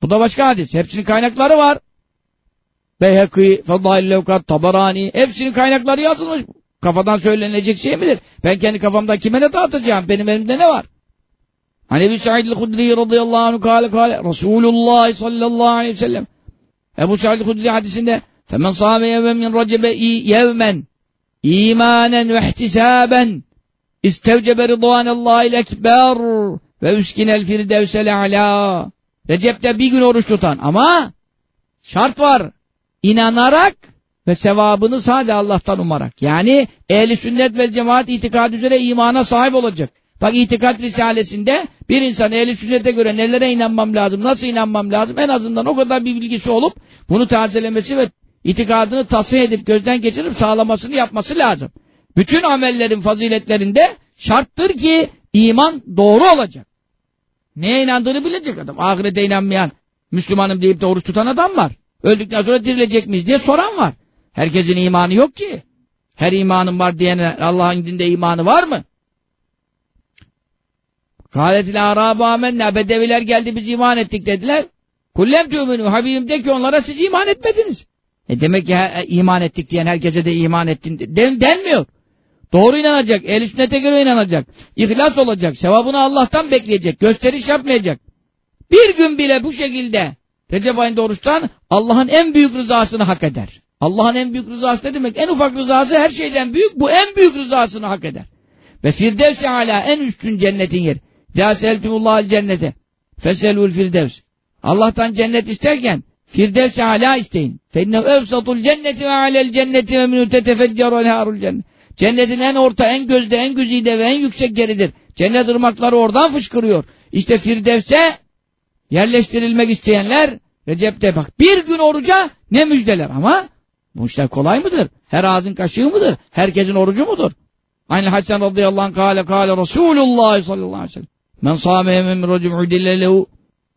Bu da başka hadis. Hepsinin kaynakları var. Beyhekî, Fadail Levkat, Tabarani, hepsinin kaynakları yazılmış. Kafadan söylenecek şey midir? Ben kendi kafamda kime ne dağıtacağım? Benim elimde ne var? Hani Ebu Sa'id el-Hudri radıyallahu anh kâle kâle Resulullah sallallahu aleyhi ve sellem Ebu Sa'id el-Hudri hadisinde فَمَنْ صَامَ يَوْمًا مِنْ رَجَبَ يَوْمًا اِيمَانًا وَاحْتِسَابًا İstevcebe rıdvanallahil ekber ve üskinel firdevsel ala. Recep'te bir gün oruç tutan ama şart var. İnanarak ve sevabını sadece Allah'tan umarak. Yani ehli sünnet ve cemaat itikad üzere imana sahip olacak. Bak itikat risalesinde bir insan ehli sünnete göre nelere inanmam lazım, nasıl inanmam lazım en azından o kadar bir bilgisi olup bunu tazelemesi ve itikadını tasih edip gözden geçirip sağlamasını yapması lazım. Bütün amellerin faziletlerinde şarttır ki iman doğru olacak. Neye inandığını bilecek adam. Ahirete inanmayan, Müslümanım deyip de oruç tutan adam var. Öldükten sonra dirilecek miyiz diye soran var. Herkesin imanı yok ki. Her imanım var diyene Allah'ın dinde imanı var mı? Kâletil arâbâ amennâ bedeviler geldi biz iman ettik dediler. Kullem tü'münü Habibim de ki onlara siz iman etmediniz. E demek ki he, iman ettik diyen herkese de iman ettin den, denmiyor. Doğru inanacak, el sünnete göre inanacak, ihlas olacak, sevabını Allah'tan bekleyecek, gösteriş yapmayacak. Bir gün bile bu şekilde Recep ayında oruçtan Allah'ın en büyük rızasını hak eder. Allah'ın en büyük rızası ne demek? En ufak rızası her şeyden büyük, bu en büyük rızasını hak eder. Ve firdevs hala en üstün cennetin yeri. Ya seltumullahal cennete. Feselul firdevs. Allah'tan cennet isterken firdevs hala isteyin. Fennev evsatul cenneti ve alel cenneti ve minü tetefeccerul harul cennet. Cennetin en orta, en gözde, en güzide ve en yüksek yeridir. Cennet ırmakları oradan fışkırıyor. İşte Firdevs'e yerleştirilmek isteyenler Recep'te bak bir gün oruca ne müjdeler ama bu işler kolay mıdır? Her ağzın kaşığı mıdır? Herkesin orucu mudur? Aynı Hasan radıyallahu anh kâle kâle Resulullah sallallahu aleyhi ve sellem men sâme yemin racim udillelehu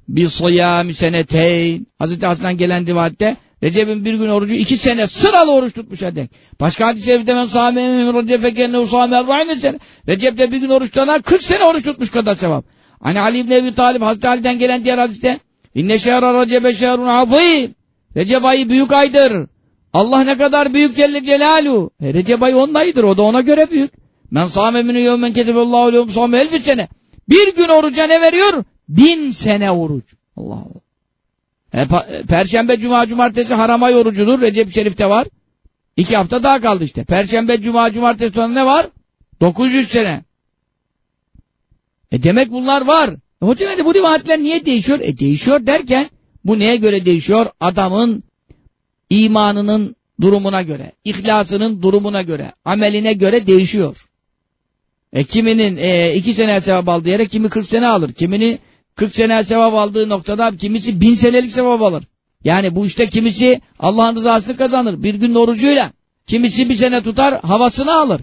bi sıyâmi seneteyn Hazreti Hasan'dan gelen rivayette Recep'in bir gün orucu iki sene sıralı oruç tutmuş edek. Başka hadis-i şerifte men sâme Recep fekenne usâme erba'ine sene. Recep'te bir gün oruç tutan 40 sene oruç tutmuş kadar sevap. Hani Ali İbni Ebi Talib Hazreti Ali'den gelen diğer hadiste İnne şehra Recebe şehrun azîm. Recep ayı büyük aydır. Allah ne kadar büyük Celle Celalu. E, Recep ayı onun. O da ona göre büyük. Men sâme minü yevmen ketebellâhu lehum sâme elfi sene. Bir gün oruca ne veriyor? Bin sene oruç. Allah Allah. E, e, Perşembe, Cuma, Cumartesi haram ay orucudur. Recep Şerif'te var. İki hafta daha kaldı işte. Perşembe, Cuma, Cumartesi sonra ne var? 900 sene. E demek bunlar var. E hocam hani bu rivayetler niye değişiyor? E değişiyor derken bu neye göre değişiyor? Adamın imanının durumuna göre, ihlasının durumuna göre, ameline göre değişiyor. E kiminin e, iki sene sevap aldığı yere kimi 40 sene alır. Kimini 40 sene sevap aldığı noktada kimisi bin senelik sevap alır. Yani bu işte kimisi Allah'ın rızasını kazanır bir gün orucuyla. Kimisi bir sene tutar havasını alır.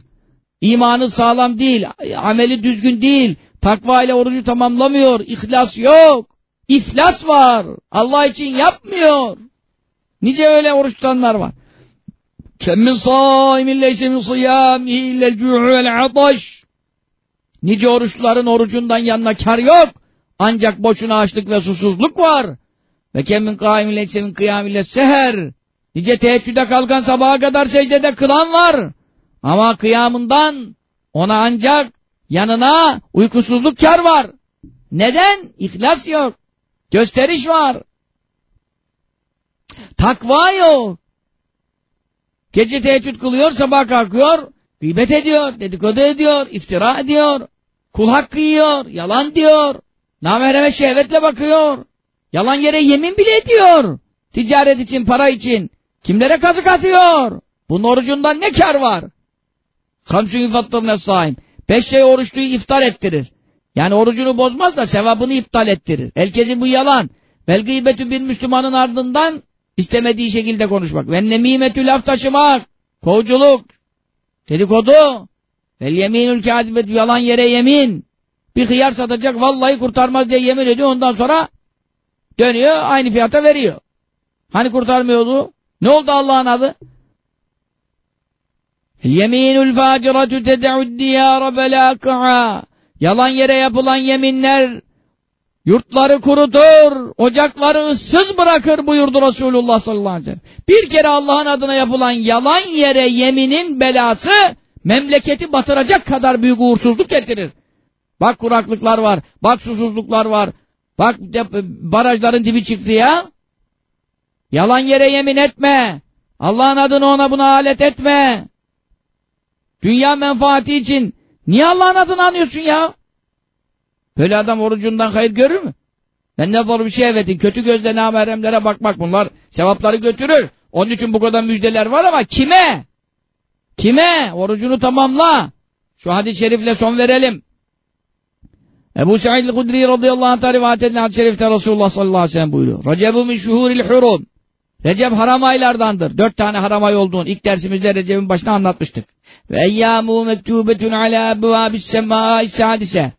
İmanı sağlam değil, ameli düzgün değil, takva ile orucu tamamlamıyor, ihlas yok, iflas var, Allah için yapmıyor. Nice öyle oruç tutanlar var. Kemmin sâimin leyse min sıyâmihi illel cû'u vel ataş. Nice oruçluların orucundan yanına kar yok. Ancak boşuna açlık ve susuzluk var. Ve kemin kâimin leyse min kıyâmille seher. Nice teheccüde kalkan sabaha kadar secdede kılan var. Ama kıyamından ona ancak yanına uykusuzluk kar var. Neden? İhlas yok. Gösteriş var. Takva yok. Gece teheccüd kılıyor, sabah kalkıyor, gıybet ediyor, dedikodu ediyor, iftira ediyor, kul hakkı yiyor, yalan diyor, namereme şehvetle bakıyor, yalan yere yemin bile ediyor. Ticaret için, para için. Kimlere kazık atıyor? Bunun orucundan ne kar var? Hamsü yufattırne saim. Beş şey oruçluyu iftar ettirir. Yani orucunu bozmaz da sevabını iptal ettirir. Herkesin bu yalan. Vel gıybetü bir Müslümanın ardından istemediği şekilde konuşmak. Ve nemimetü laf taşımak. Kovuculuk. Dedikodu. Vel yeminül kâdibetü yalan yere yemin. Bir hıyar satacak vallahi kurtarmaz diye yemin ediyor ondan sonra dönüyor aynı fiyata veriyor. Hani kurtarmıyordu? Ne oldu Allah'ın adı? Yeminul faciratü ted'ud diyara belâkı'a. Yalan yere yapılan yeminler yurtları kurutur, ocakları ıssız bırakır buyurdu Resulullah sallallahu aleyhi ve sellem. Bir kere Allah'ın adına yapılan yalan yere yeminin belası memleketi batıracak kadar büyük uğursuzluk getirir. Bak kuraklıklar var, bak susuzluklar var, bak barajların dibi çıktı ya. Yalan yere yemin etme. Allah'ın adını ona buna alet etme. Dünya menfaati için niye Allah'ın adını anıyorsun ya? Böyle adam orucundan hayır görür mü? Ben ne zor bir şey evetin. Kötü gözle nameremlere bakmak bunlar sevapları götürür. Onun için bu kadar müjdeler var ama kime? Kime? Orucunu tamamla. Şu hadis-i şerifle son verelim. Ebu Sa'id el-Hudri radıyallahu anh'a rivayet edilen hadis-i şerifte Resulullah sallallahu aleyhi ve sellem buyuruyor. Recebu min hurum. Recep haram aylardandır. Dört tane haram ay olduğunu ilk dersimizde Recep'in başına anlatmıştık. Ve eyyâmû mektûbetun alâ ebvâbis semâi sâdise.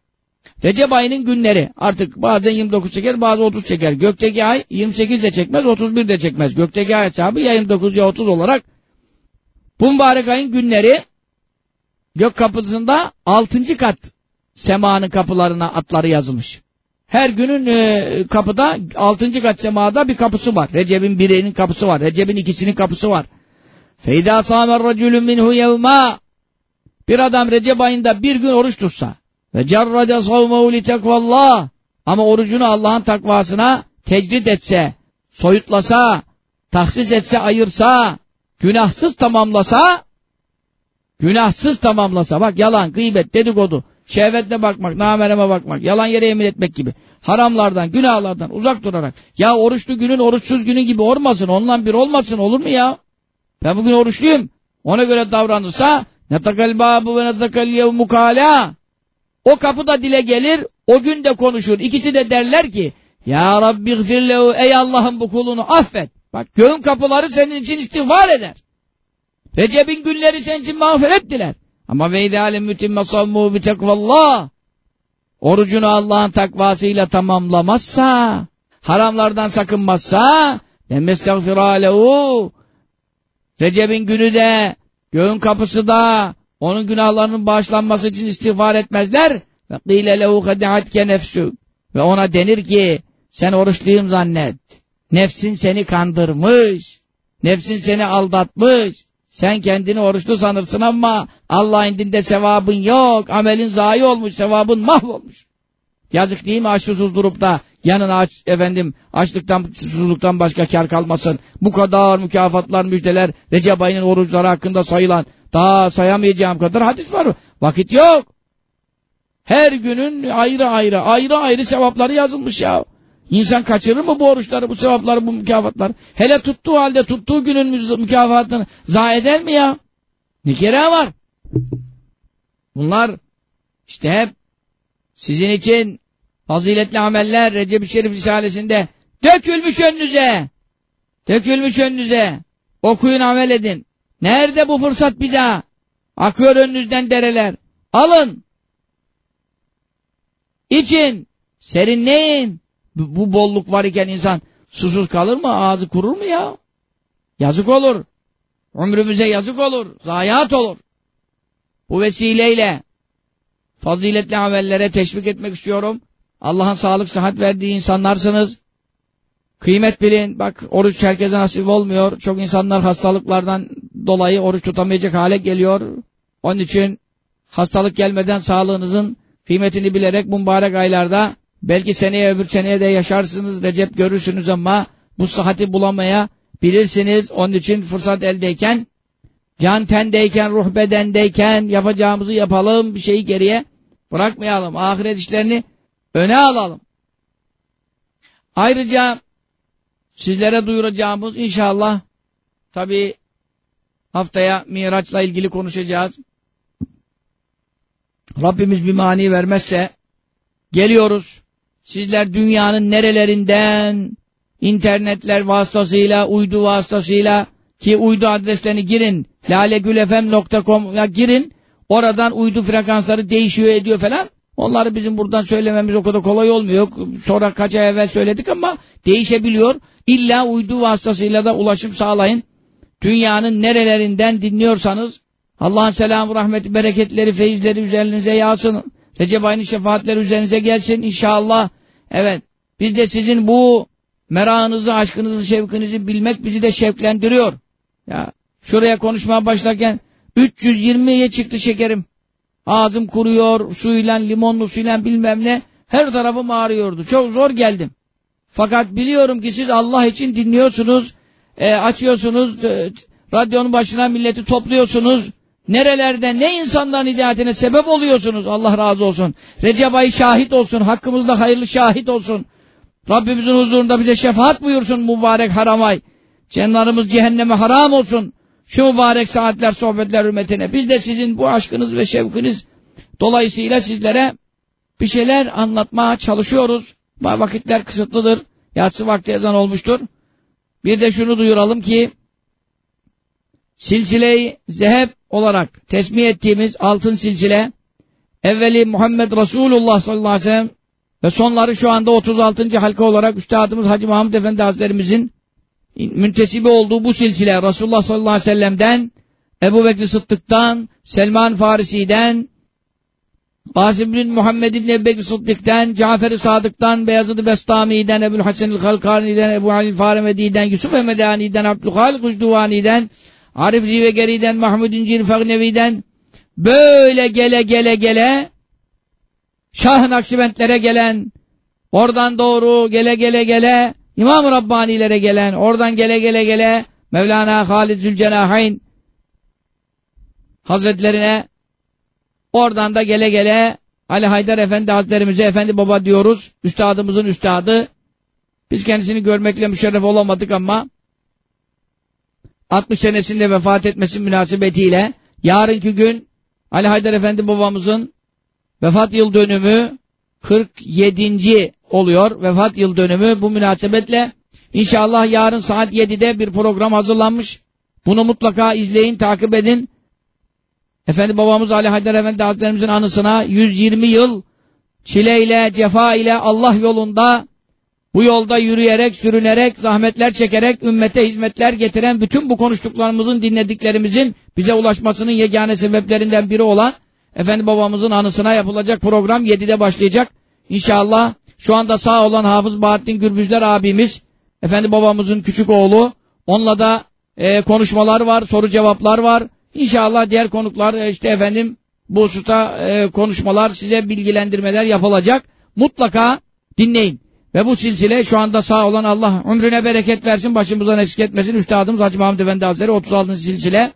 Recep ayının günleri. Artık bazen 29 çeker, bazı 30 çeker. Gökteki ay 28 de çekmez, 31 de çekmez. Gökteki ay hesabı ya 29 ya 30 olarak bu mübarek ayın günleri gök kapısında 6. kat semanın kapılarına atları yazılmış. Her günün e, kapıda altıncı kat semada bir kapısı var. Recep'in birinin kapısı var. Recep'in ikisinin kapısı var. Feyda sâmer racülün minhu yevmâ Bir adam Recep ayında bir gün oruç tutsa ve cerrade savmehu li tekvallah ama orucunu Allah'ın takvasına tecrid etse, soyutlasa, tahsis etse, ayırsa, günahsız tamamlasa, günahsız tamamlasa, bak yalan, gıybet, dedikodu, şehvetle bakmak, namereme bakmak, yalan yere yemin etmek gibi. Haramlardan, günahlardan uzak durarak. Ya oruçlu günün oruçsuz günü gibi olmasın, ondan bir olmasın olur mu ya? Ben bugün oruçluyum. Ona göre davranırsa netakal babu ve netakal yevmu kâlâ. O kapı da dile gelir, o gün de konuşur. İkisi de derler ki Ya Rabbi gfirlehu ey Allah'ım bu kulunu affet. Bak göğün kapıları senin için istiğfar eder. Recep'in günleri senin için mağfiret diler. Ama ve idealim mütimme savmu bi tekvallah. Orucunu Allah'ın takvasıyla tamamlamazsa, haramlardan sakınmazsa, lemestagfirâ lehu. Recep'in günü de, göğün kapısı da, onun günahlarının bağışlanması için istiğfar etmezler. Ve qîle lehu khadi'atke nefsü. Ve ona denir ki, sen oruçluyum zannet. Nefsin seni kandırmış. Nefsin seni aldatmış. Sen kendini oruçlu sanırsın ama Allah indinde sevabın yok. Amelin zayi olmuş, sevabın mahvolmuş. Yazık değil mi susuz durup da yanına aç efendim açlıktan susuzluktan başka kar kalmasın. Bu kadar mükafatlar müjdeler Recep ayının oruçları hakkında sayılan daha sayamayacağım kadar hadis var. Vakit yok. Her günün ayrı ayrı ayrı ayrı sevapları yazılmış ya. İnsan kaçırır mı bu oruçları, bu sevapları, bu mükafatları? Hele tuttuğu halde tuttuğu günün mükafatını zayi eder mi ya? Ne kere var? Bunlar işte hep sizin için faziletli ameller Recep-i Şerif Risalesi'nde dökülmüş önünüze. Dökülmüş önünüze. Okuyun amel edin. Nerede bu fırsat bir daha? Akıyor önünüzden dereler. Alın. İçin. Serinleyin. Bu, bolluk var iken insan susuz kalır mı? Ağzı kurur mu ya? Yazık olur. Ömrümüze yazık olur. Zayiat olur. Bu vesileyle faziletli amellere teşvik etmek istiyorum. Allah'ın sağlık sıhhat verdiği insanlarsınız. Kıymet bilin. Bak oruç herkese nasip olmuyor. Çok insanlar hastalıklardan dolayı oruç tutamayacak hale geliyor. Onun için hastalık gelmeden sağlığınızın kıymetini bilerek mübarek aylarda belki seneye öbür seneye de yaşarsınız, Recep görürsünüz ama bu sıhhati bulamaya bilirsiniz. Onun için fırsat eldeyken can tendeyken, ruh bedendeyken yapacağımızı yapalım, bir şeyi geriye bırakmayalım. Ahiret işlerini öne alalım. Ayrıca sizlere duyuracağımız inşallah tabi haftaya Miraç'la ilgili konuşacağız. Rabbimiz bir mani vermezse geliyoruz. Sizler dünyanın nerelerinden internetler vasıtasıyla, uydu vasıtasıyla ki uydu adreslerini girin. lalegülfm.com'a girin. Oradan uydu frekansları değişiyor ediyor falan. Onları bizim buradan söylememiz o kadar kolay olmuyor. Sonra kaç ay evvel söyledik ama değişebiliyor. İlla uydu vasıtasıyla da ulaşım sağlayın. Dünyanın nerelerinden dinliyorsanız Allah'ın selamı, rahmeti, bereketleri, feyizleri üzerinize yağsın. Recep ayının şefaatleri üzerinize gelsin. İnşallah. Evet, biz de sizin bu merakınızı, aşkınızı, şevkinizi bilmek bizi de şevklendiriyor. Ya şuraya konuşmaya başlarken 320'ye çıktı şekerim. Ağzım kuruyor, suyla, limonlu suyla bilmem ne. Her tarafım ağrıyordu. Çok zor geldim. Fakat biliyorum ki siz Allah için dinliyorsunuz, e, açıyorsunuz, e, radyonun başına milleti topluyorsunuz. Nerelerde ne insanların hidayetine sebep oluyorsunuz. Allah razı olsun. Recep ayı şahit olsun. Hakkımızda hayırlı şahit olsun. Rabbimizin huzurunda bize şefaat buyursun mübarek haram ay. Cenlarımız cehenneme haram olsun. Şu mübarek saatler, sohbetler hürmetine. Biz de sizin bu aşkınız ve şevkiniz dolayısıyla sizlere bir şeyler anlatmaya çalışıyoruz. Vakitler kısıtlıdır. Yatsı vakti ezan olmuştur. Bir de şunu duyuralım ki silsile-i zeheb olarak tesmih ettiğimiz altın silsile evveli Muhammed Resulullah sallallahu aleyhi ve sellem ve sonları şu anda 36. halka olarak Üstadımız Hacı Muhammed Efendi Hazretlerimizin müntesibi olduğu bu silsile Resulullah sallallahu aleyhi ve sellem'den Ebu Bekir Sıddık'tan Selman Farisi'den Qasim bin Muhammed bin Ebu Bekir Sıddık'tan Cafer-i Sadık'tan Beyazıd-ı Bestami'den Ebu'l Hasan-ı Halkani'den Ebu Ali Faremedi'den Yusuf Emedani'den Abdülhalik Ucduvani'den Arif Zivegeri'den Mahmud Fagnevi'den böyle gele gele gele Şah-ı Nakşibentlere gelen oradan doğru gele gele gele İmam-ı Rabbani'lere gelen oradan gele gele gele Mevlana Halid Zülcenahayn Hazretlerine oradan da gele gele Ali Haydar Efendi Hazretlerimize Efendi Baba diyoruz. Üstadımızın üstadı. Biz kendisini görmekle müşerref olamadık ama 60 senesinde vefat etmesi münasebetiyle yarınki gün Ali Haydar Efendi babamızın vefat yıl dönümü 47. oluyor. Vefat yıl dönümü bu münasebetle inşallah yarın saat 7'de bir program hazırlanmış. Bunu mutlaka izleyin, takip edin. Efendi babamız Ali Haydar Efendi Hazretlerimizin anısına 120 yıl çileyle, cefa ile Allah yolunda bu yolda yürüyerek, sürünerek, zahmetler çekerek, ümmete hizmetler getiren bütün bu konuştuklarımızın, dinlediklerimizin bize ulaşmasının yegane sebeplerinden biri olan Efendi babamızın anısına yapılacak program 7'de başlayacak. İnşallah şu anda sağ olan Hafız Bahattin Gürbüzler abimiz, Efendi babamızın küçük oğlu, onunla da e, konuşmalar var, soru cevaplar var. İnşallah diğer konuklar e, işte efendim bu hususta e, konuşmalar size bilgilendirmeler yapılacak. mutlaka dinleyin. Ve bu silsile şu anda sağ olan Allah ömrüne bereket versin, başımızdan eksik etmesin. Üstadımız Hacı Mahmud Efendi Hazretleri 36. silsile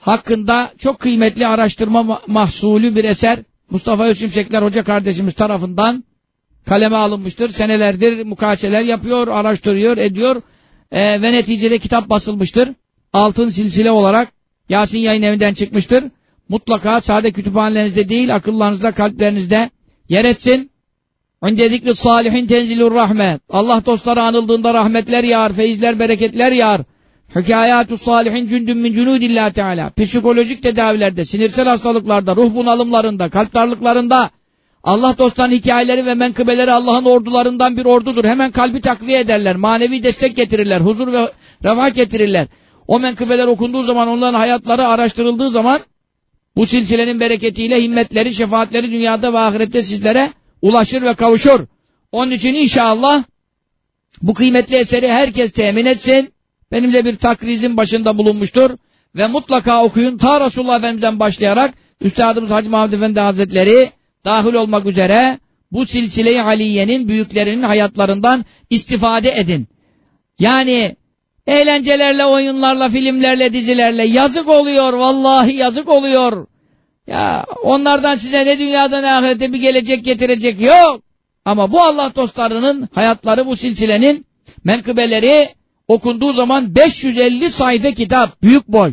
hakkında çok kıymetli araştırma mahsulü bir eser Mustafa Özçimşekler Hoca kardeşimiz tarafından kaleme alınmıştır. Senelerdir mukaçeler yapıyor, araştırıyor, ediyor ee, ve neticede kitap basılmıştır. Altın silsile olarak Yasin yayın evinden çıkmıştır. Mutlaka sade kütüphanelerinizde değil, akıllarınızda, kalplerinizde yer etsin. Önde zikri salihin tenzilur rahmet. Allah dostları anıldığında rahmetler yağar, feyizler, bereketler yağar. Hikayatu salihin cündün min cunudillah teala. Psikolojik tedavilerde, sinirsel hastalıklarda, ruh bunalımlarında, kalp darlıklarında Allah dostlarının hikayeleri ve menkıbeleri Allah'ın ordularından bir ordudur. Hemen kalbi takviye ederler, manevi destek getirirler, huzur ve refah getirirler. O menkıbeler okunduğu zaman, onların hayatları araştırıldığı zaman bu silsilenin bereketiyle himmetleri, şefaatleri dünyada ve ahirette sizlere ulaşır ve kavuşur. Onun için inşallah bu kıymetli eseri herkes temin etsin. Benim de bir takrizim başında bulunmuştur. Ve mutlaka okuyun. Ta Resulullah Efendimiz'den başlayarak Üstadımız Hacı Mahmud Efendi Hazretleri dahil olmak üzere bu silsile-i Aliye'nin büyüklerinin hayatlarından istifade edin. Yani eğlencelerle, oyunlarla, filmlerle, dizilerle yazık oluyor. Vallahi yazık oluyor. Ya onlardan size ne dünyada ne ahirette bir gelecek getirecek yok. Ama bu Allah dostlarının hayatları bu silsilenin menkıbeleri okunduğu zaman 550 sayfa kitap, büyük boy.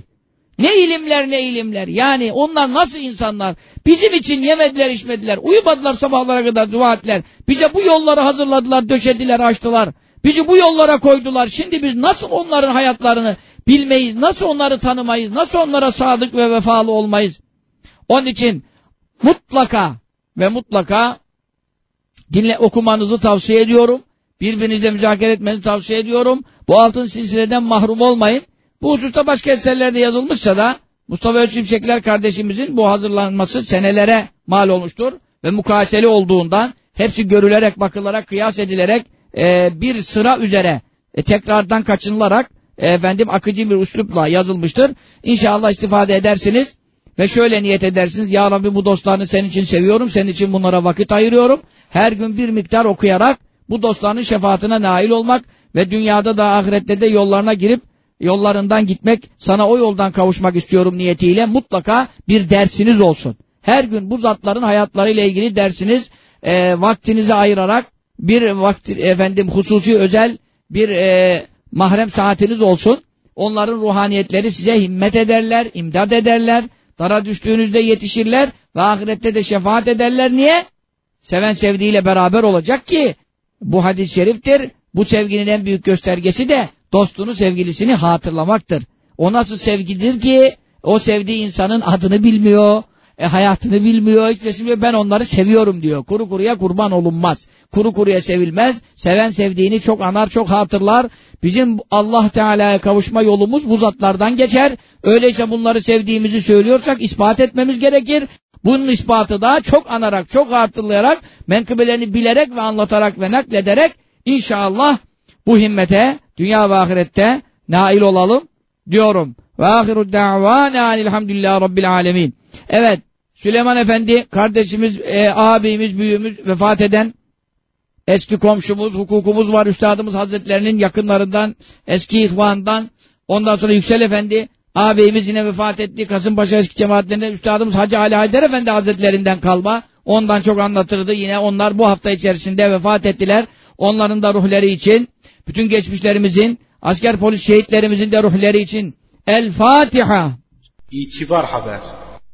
Ne ilimler ne ilimler. Yani onlar nasıl insanlar? Bizim için yemediler içmediler. Uyumadılar sabahlara kadar dua ettiler. Bize bu yolları hazırladılar, döşediler, açtılar. Bizi bu yollara koydular. Şimdi biz nasıl onların hayatlarını bilmeyiz, nasıl onları tanımayız, nasıl onlara sadık ve vefalı olmayız? Onun için mutlaka ve mutlaka dinle okumanızı tavsiye ediyorum. Birbirinizle müzakere etmenizi tavsiye ediyorum. Bu altın silsileden mahrum olmayın. Bu hususta başka eserlerde yazılmışsa da Mustafa Özçimşekler kardeşimizin bu hazırlanması senelere mal olmuştur. Ve mukayeseli olduğundan hepsi görülerek, bakılarak, kıyas edilerek e, bir sıra üzere e, tekrardan kaçınılarak e, efendim akıcı bir üslupla yazılmıştır. İnşallah istifade edersiniz. Ve şöyle niyet edersiniz. Ya Rabbi bu dostlarını senin için seviyorum. Senin için bunlara vakit ayırıyorum. Her gün bir miktar okuyarak bu dostlarının şefaatine nail olmak ve dünyada da ahirette de yollarına girip yollarından gitmek, sana o yoldan kavuşmak istiyorum niyetiyle mutlaka bir dersiniz olsun. Her gün bu zatların hayatlarıyla ilgili dersiniz, e, vaktinizi ayırarak bir vakti, efendim hususi özel bir e, mahrem saatiniz olsun. Onların ruhaniyetleri size himmet ederler, imdad ederler, dara düştüğünüzde yetişirler ve ahirette de şefaat ederler. Niye? Seven sevdiğiyle beraber olacak ki bu hadis-i şeriftir. Bu sevginin en büyük göstergesi de dostunu sevgilisini hatırlamaktır. O nasıl sevgidir ki o sevdiği insanın adını bilmiyor, e, hayatını bilmiyor, hiç bilmiyor. Ben onları seviyorum diyor. Kuru kuruya kurban olunmaz. Kuru kuruya sevilmez. Seven sevdiğini çok anar, çok hatırlar. Bizim Allah Teala'ya kavuşma yolumuz bu zatlardan geçer. Öyleyse bunları sevdiğimizi söylüyorsak ispat etmemiz gerekir. Bunun ispatı da çok anarak, çok hatırlayarak, menkıbelerini bilerek ve anlatarak ve naklederek inşallah bu himmete dünya ve ahirette nail olalım diyorum. Ve ahiru da'vana elhamdülillah rabbil alemin. Evet, Süleyman Efendi kardeşimiz, e, abimiz, büyüğümüz vefat eden eski komşumuz, hukukumuz var Üstadımız Hazretlerinin yakınlarından, eski ihvanından, ondan sonra Yüksel Efendi, ağabeyimiz yine vefat etti. Kasımpaşa eski cemaatlerinde Üstadımız Hacı Ali Haydar Efendi Hazretlerinden kalma. Ondan çok anlatırdı. Yine onlar bu hafta içerisinde vefat ettiler. Onların da ruhları için, bütün geçmişlerimizin, asker polis şehitlerimizin de ruhları için El Fatiha. İtibar haber.